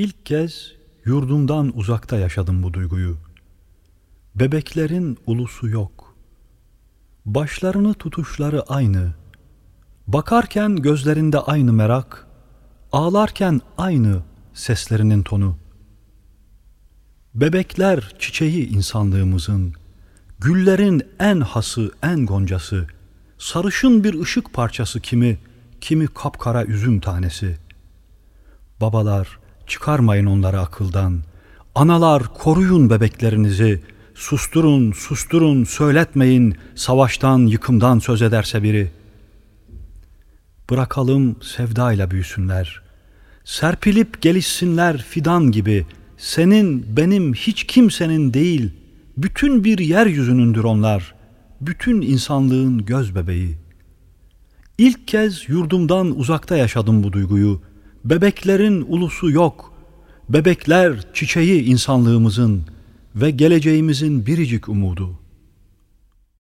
İlk kez yurdumdan uzakta yaşadım bu duyguyu. Bebeklerin ulusu yok. Başlarını tutuşları aynı. Bakarken gözlerinde aynı merak, ağlarken aynı seslerinin tonu. Bebekler çiçeği insanlığımızın, güllerin en hası, en goncası, sarışın bir ışık parçası kimi, kimi kapkara üzüm tanesi. Babalar, çıkarmayın onları akıldan. Analar, koruyun bebeklerinizi. Susturun, susturun, söyletmeyin, savaştan, yıkımdan söz ederse biri. Bırakalım sevdayla büyüsünler. Serpilip gelişsinler fidan gibi. Senin, benim, hiç kimsenin değil. Bütün bir yeryüzünündür onlar. Bütün insanlığın göz bebeği. İlk kez yurdumdan uzakta yaşadım bu duyguyu. Bebeklerin ulusu yok. Bebekler çiçeği insanlığımızın ve geleceğimizin biricik umudu.